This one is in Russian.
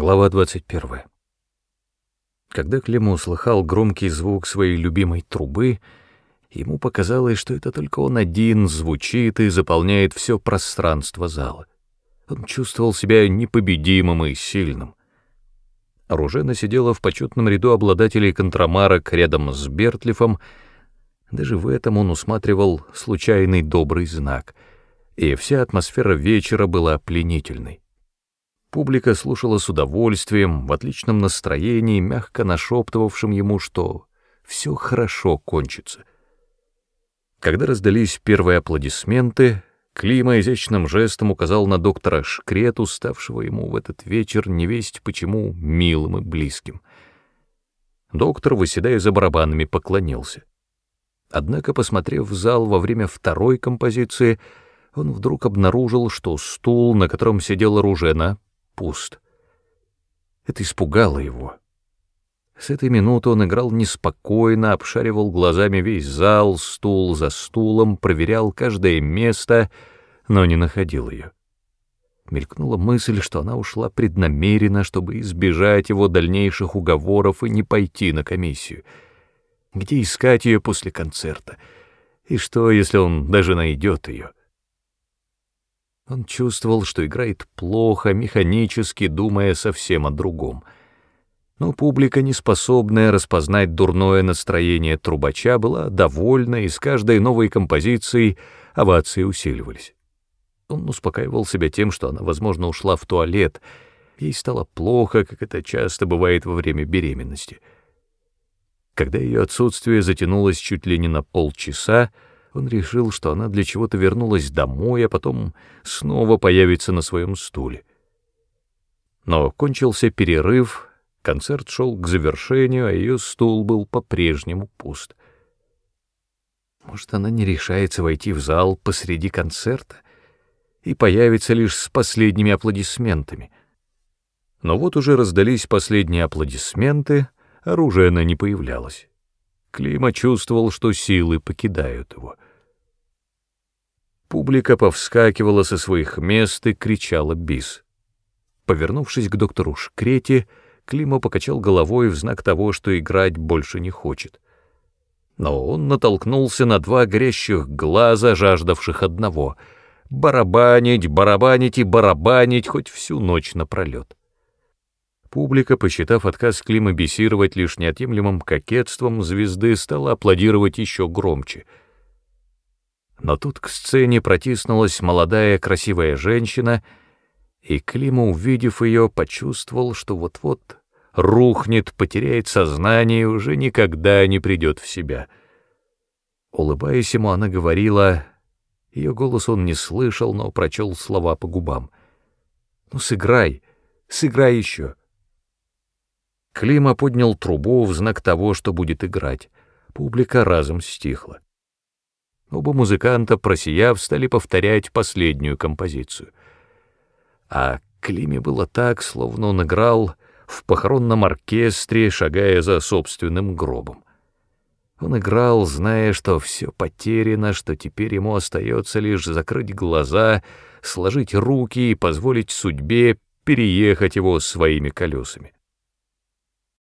Глава 21. Когда Клима услыхал громкий звук своей любимой трубы, ему показалось, что это только он один звучит и заполняет все пространство зала. Он чувствовал себя непобедимым и сильным. Оружена сидела в почетном ряду обладателей контрамарок рядом с Бертлифом. Даже в этом он усматривал случайный добрый знак, и вся атмосфера вечера была пленительной. Публика слушала с удовольствием, в отличном настроении, мягко нашептывавшим ему, что все хорошо кончится. Когда раздались первые аплодисменты, Клима изящным жестом указал на доктора Шкрету, ставшего ему в этот вечер невесть почему милым и близким. Доктор, выседая за барабанами, поклонился. Однако, посмотрев в зал во время второй композиции, он вдруг обнаружил, что стул, на котором сидела Ружена, пуст. Это испугало его. С этой минуты он играл неспокойно, обшаривал глазами весь зал, стул за стулом, проверял каждое место, но не находил ее. Мелькнула мысль, что она ушла преднамеренно, чтобы избежать его дальнейших уговоров и не пойти на комиссию. Где искать ее после концерта? И что, если он даже найдет ее? Он чувствовал, что играет плохо, механически, думая совсем о другом. Но публика, неспособная распознать дурное настроение трубача, была довольна, и с каждой новой композицией овации усиливались. Он успокаивал себя тем, что она, возможно, ушла в туалет, ей стало плохо, как это часто бывает во время беременности. Когда ее отсутствие затянулось чуть ли не на полчаса, он решил, что она для чего-то вернулась домой, а потом снова появится на своем стуле. Но кончился перерыв, концерт шел к завершению, а ее стул был по-прежнему пуст. Может, она не решается войти в зал посреди концерта и появится лишь с последними аплодисментами. Но вот уже раздались последние аплодисменты, оружие она не появлялось. Клима чувствовал, что силы покидают его. Публика повскакивала со своих мест и кричала бис. Повернувшись к доктору Шкрете, Клима покачал головой в знак того, что играть больше не хочет. Но он натолкнулся на два горящих глаза, жаждавших одного — барабанить, барабанить и барабанить хоть всю ночь напролет. Публика, посчитав отказ Клима бесировать лишь неотъемлемым кокетством, звезды стала аплодировать еще громче. Но тут к сцене протиснулась молодая красивая женщина, и Клима, увидев ее, почувствовал, что вот-вот рухнет, потеряет сознание и уже никогда не придет в себя. Улыбаясь ему, она говорила... Ее голос он не слышал, но прочел слова по губам. «Ну, сыграй, сыграй еще». Клима поднял трубу в знак того, что будет играть. Публика разом стихла. Оба музыканта, просияв, стали повторять последнюю композицию. А Климе было так, словно он играл в похоронном оркестре, шагая за собственным гробом. Он играл, зная, что все потеряно, что теперь ему остается лишь закрыть глаза, сложить руки и позволить судьбе переехать его своими колесами.